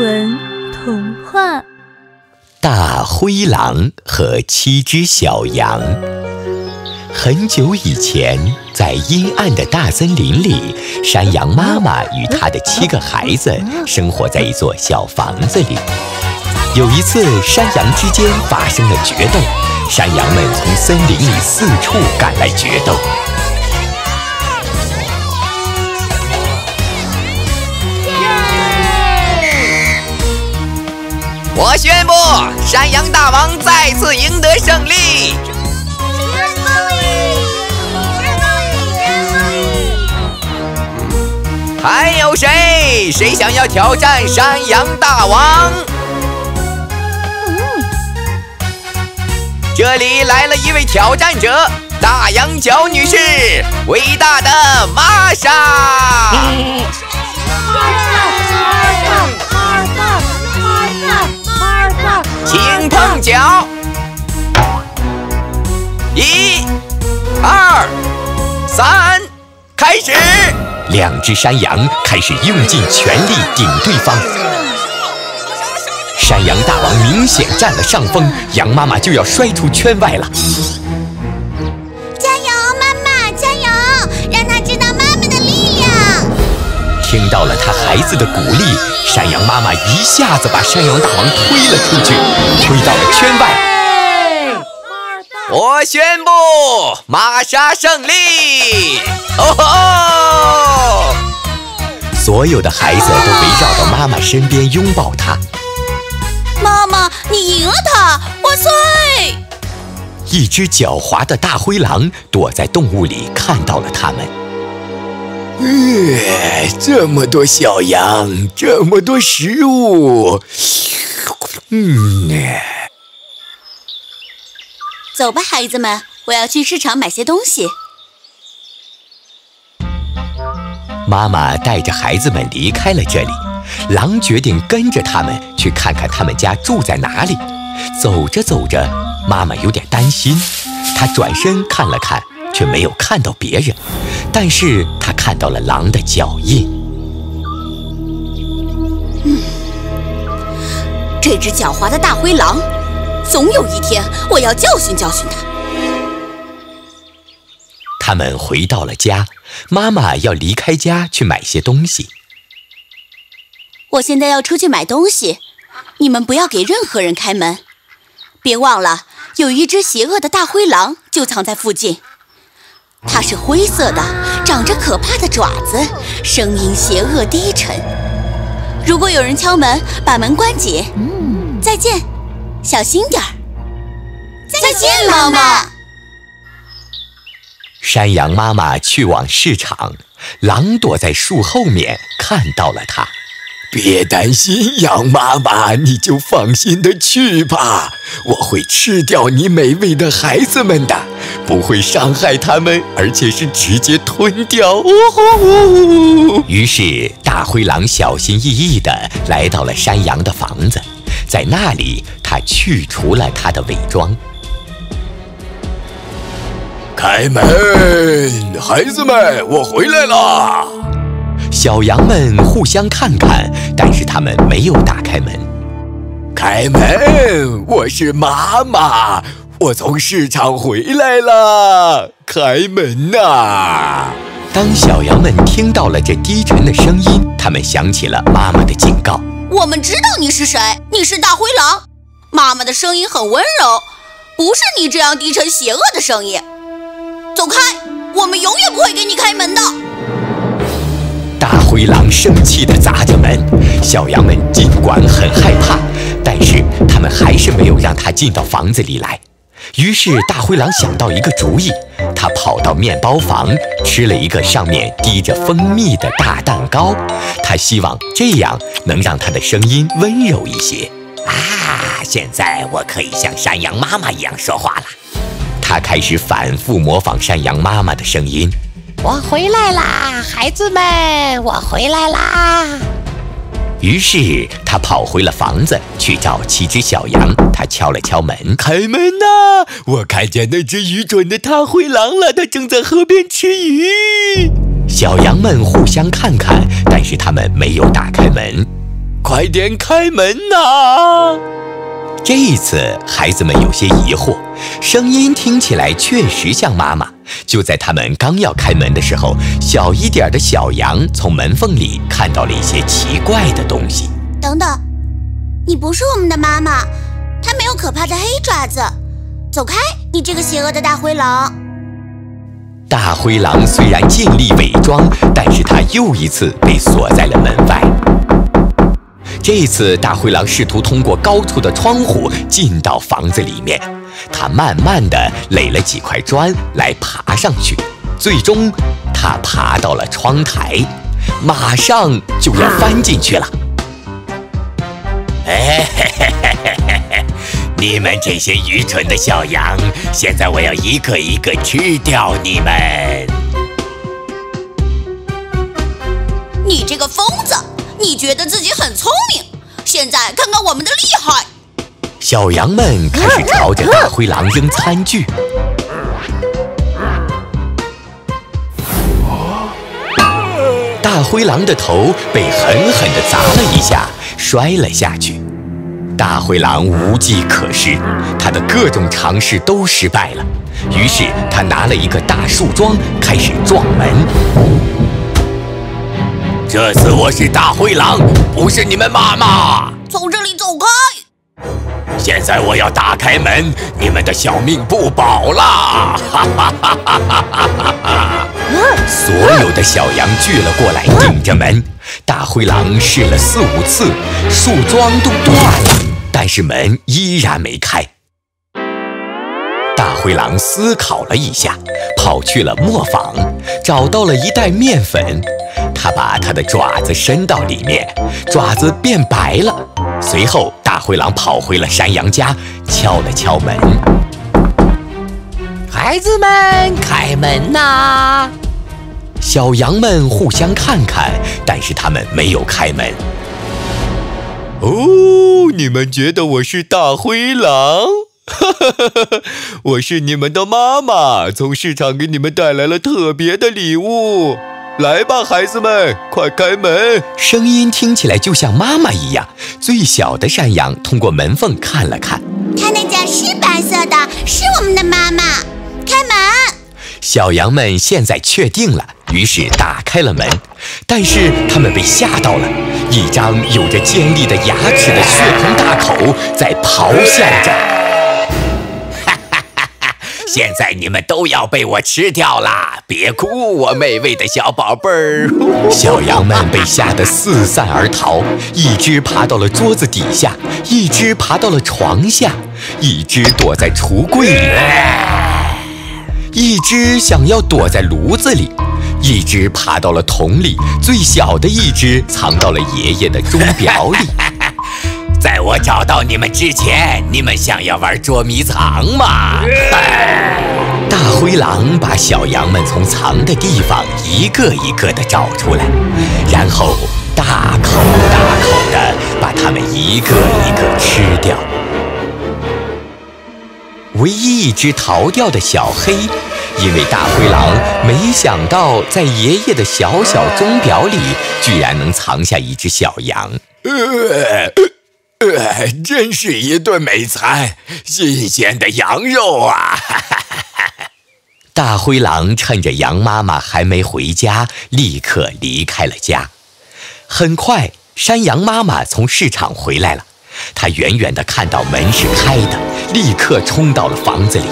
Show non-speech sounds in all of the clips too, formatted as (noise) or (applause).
文童话《大灰狼和七只小羊》。很久以前，在阴暗的大森林里，山羊妈妈与她的七个孩子生活在一座小房子里。有一次，山羊之间发生了决斗，山羊们从森林里四处赶来决斗。我宣布，山羊大王再次赢得胜利！还有谁？谁想要挑战山羊大王？这里来了一位挑战者，大羊角女士，伟大的玛莎。请碰脚，一、二、三，开始！两只山羊开始用尽全力顶对方，山羊大王明显占了上风，羊妈妈就要摔出圈外了。加油，妈妈，加油！让他知道妈妈的力量。听到了他孩子的鼓励，山羊妈妈一下子把山羊大王推了出去，推到了圈外。我宣布，玛莎胜利！哦吼！所有的孩子都围绕到妈妈身边拥抱她。妈妈，你赢了他！万岁！一只狡猾的大灰狼躲在动物里，看到了他们。呃，这么多小羊，这么多食物，嗯，走吧，孩子们，我要去市场买些东西。妈妈带着孩子们离开了这里，狼决定跟着他们去看看他们家住在哪里。走着走着，妈妈有点担心，她转身看了看，却没有看到别人，但是他看到了狼的脚印。嗯这只狡猾的大灰狼，总有一天我要教训教训他。他们回到了家，妈妈要离开家去买些东西。我现在要出去买东西，你们不要给任何人开门。别忘了，有一只邪恶的大灰狼就藏在附近。它是灰色的，长着可怕的爪子，声音邪恶低沉。如果有人敲门，把门关紧。再见，小心点儿。再见，妈妈。山羊妈妈去往市场，狼躲在树后面看到了它。别担心，羊妈妈，你就放心的去吧，我会吃掉你美味的孩子们的，不会伤害他们，而且是直接吞掉。哦吼哦于是，大灰狼小心翼翼地来到了山羊的房子，在那里，他去除了他的伪装。开门，孩子们，我回来了。小羊们互相看看，但是他们没有打开门。开门，我是妈妈，我从市场回来了。开门呐、当小羊们听到了这低沉的声音，他们想起了妈妈的警告。我们知道你是谁，你是大灰狼。妈妈的声音很温柔，不是你这样低沉邪恶的声音。走开，我们永远不会给你开门的。大灰狼生气地砸着门，小羊们尽管很害怕，但是他们还是没有让他进到房子里来。于是大灰狼想到一个主意，他跑到面包房吃了一个上面滴着蜂蜜的大蛋糕，他希望这样能让他的声音温柔一些。啊，现在我可以像山羊妈妈一样说话了。他开始反复模仿山羊妈妈的声音。我回来啦，孩子们，我回来啦！于是他跑回了房子去找七只小羊。他敲了敲门，开门呐、我看见那只愚蠢的大灰狼了，它正在河边吃鱼。小羊们互相看看，但是他们没有打开门。快点开门呐！这一次，孩子们有些疑惑，声音听起来确实像妈妈。就在他们刚要开门的时候，小一点的小羊从门缝里看到了一些奇怪的东西。等等，你不是我们的妈妈，它没有可怕的黑爪子。走开，你这个邪恶的大灰狼！大灰狼虽然尽力伪装，但是他又一次被锁在了门外。这次，大灰狼试图通过高处的窗户进到房子里面。他慢慢地垒了几块砖来爬上去，最终，他爬到了窗台，马上就要翻进去了。嘿嘿嘿嘿嘿嘿！你们这些愚蠢的小羊，现在我要一个一个吃掉你们！你这个疯子！你觉得自己很聪明，现在看看我们的厉害！小羊们开始朝着大灰狼扔餐具，大灰狼的头被狠狠地砸了一下，摔了下去。大灰狼无计可施，他的各种尝试都失败了，于是他拿了一个大树桩开始撞门。这次我是大灰狼，不是你们妈妈。从这里走开！现在我要打开门，你们的小命不保啦！哈哈哈哈哈哈！所有的小羊聚了过来，顶着门。大灰狼试了四五次，树桩都断了，但是门依然没开。大灰狼思考了一下，跑去了磨坊，找到了一袋面粉。他把他的爪子伸到里面，爪子变白了。随后，灰狼跑回了山羊家，敲了敲门：“孩子们，开门呐！”小羊们互相看看，但是他们没有开门。哦，你们觉得我是大灰狼？哈哈哈哈哈！我是你们的妈妈，从市场给你们带来了特别的礼物。来吧，孩子们，快开门！声音听起来就像妈妈一样。最小的山羊通过门缝看了看，它那家是白色的，是我们的妈妈。开门！小羊们现在确定了，于是打开了门。但是他们被吓到了，一张有着尖利的牙齿的血盆大口在咆哮着。(laughs) 现在你们都要被我吃掉啦！别哭，我美味的小宝贝儿。(laughs) 小羊们被吓得四散而逃，一只爬到了桌子底下，一只爬到了床下，一只躲在橱柜里，一只想要躲在炉子里，一只爬到了桶里，最小的一只藏到了爷爷的钟表里。(laughs) 在我找到你们之前，你们想要玩捉迷藏吗？(laughs) 大灰狼把小羊们从藏的地方一个一个的找出来，然后大口大口的把它们一个一个吃掉。唯一一只逃掉的小黑，因为大灰狼没想到在爷爷的小小钟表里居然能藏下一只小羊。呃，(laughs) 真是一顿美餐，新鲜的羊肉啊！(laughs) 大灰狼趁着羊妈妈还没回家，立刻离开了家。很快，山羊妈妈从市场回来了，她远远地看到门是开的，立刻冲到了房子里。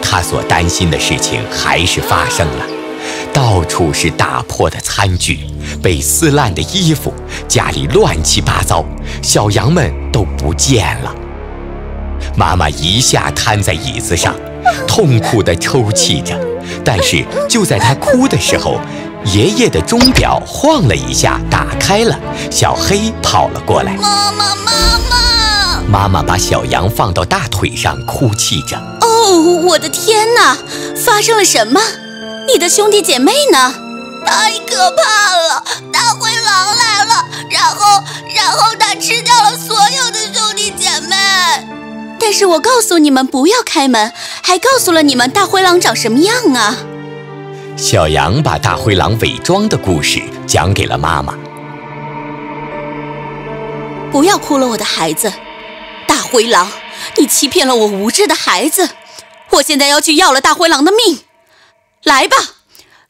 她所担心的事情还是发生了。到处是打破的餐具，被撕烂的衣服，家里乱七八糟，小羊们都不见了。妈妈一下瘫在椅子上，痛苦地抽泣着。但是就在她哭的时候，爷爷的钟表晃了一下，打开了。小黑跑了过来，妈妈，妈妈！妈妈把小羊放到大腿上，哭泣着。哦，我的天哪，发生了什么？你的兄弟姐妹呢？太可怕了！大灰狼来了，然后，然后他吃掉了所有的兄弟姐妹。但是我告诉你们不要开门，还告诉了你们大灰狼长什么样啊！小羊把大灰狼伪装的故事讲给了妈妈。不要哭了，我的孩子。大灰狼，你欺骗了我无知的孩子，我现在要去要了大灰狼的命。来吧，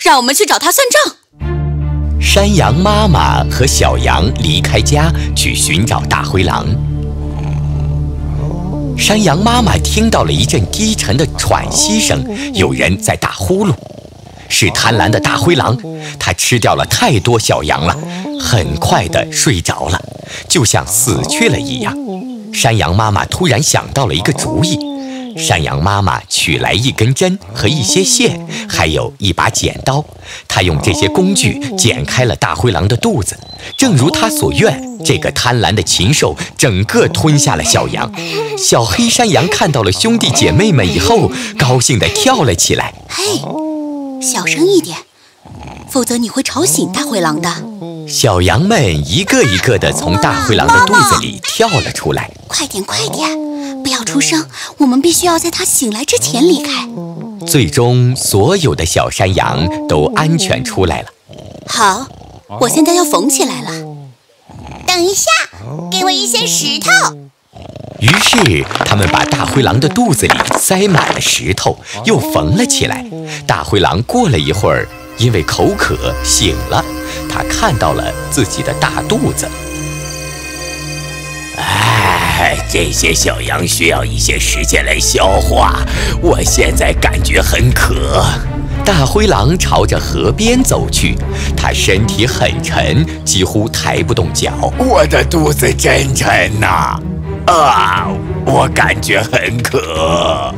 让我们去找他算账。山羊妈妈和小羊离开家去寻找大灰狼。山羊妈妈听到了一阵低沉的喘息声，有人在打呼噜。是贪婪的大灰狼，它吃掉了太多小羊了，很快的睡着了，就像死去了一样。山羊妈妈突然想到了一个主意，山羊妈妈取来一根针和一些线，还有一把剪刀，她用这些工具剪开了大灰狼的肚子。正如她所愿，这个贪婪的禽兽整个吞下了小羊。小黑山羊看到了兄弟姐妹们以后，高兴地跳了起来。嘿！小声一点，否则你会吵醒大灰狼的。小羊们一个一个地从大灰狼的肚子里跳了出来。快点，快点，不要出声，我们必须要在他醒来之前离开。最终，所有的小山羊都安全出来了。好，我现在要缝起来了。等一下，给我一些石头。于是，他们把大灰狼的肚子里塞满了石头，又缝了起来。大灰狼过了一会儿，因为口渴醒了，他看到了自己的大肚子。哎，这些小羊需要一些时间来消化。我现在感觉很渴。大灰狼朝着河边走去，它身体很沉，几乎抬不动脚。我的肚子真沉呐！啊，我感觉很渴。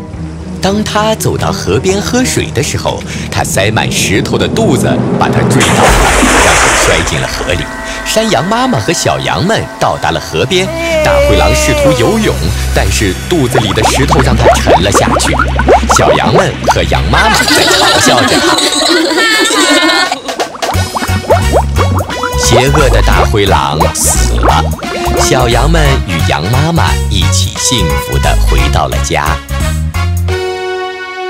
当他走到河边喝水的时候，他塞满石头的肚子把他坠倒了，然后摔进了河里。山羊妈妈和小羊们到达了河边，大灰狼试图游泳，但是肚子里的石头让它沉了下去。小羊们和羊妈妈在嘲 (laughs) 笑着它。邪恶的大灰狼死了。小羊们与羊妈妈一起幸福的回到了家。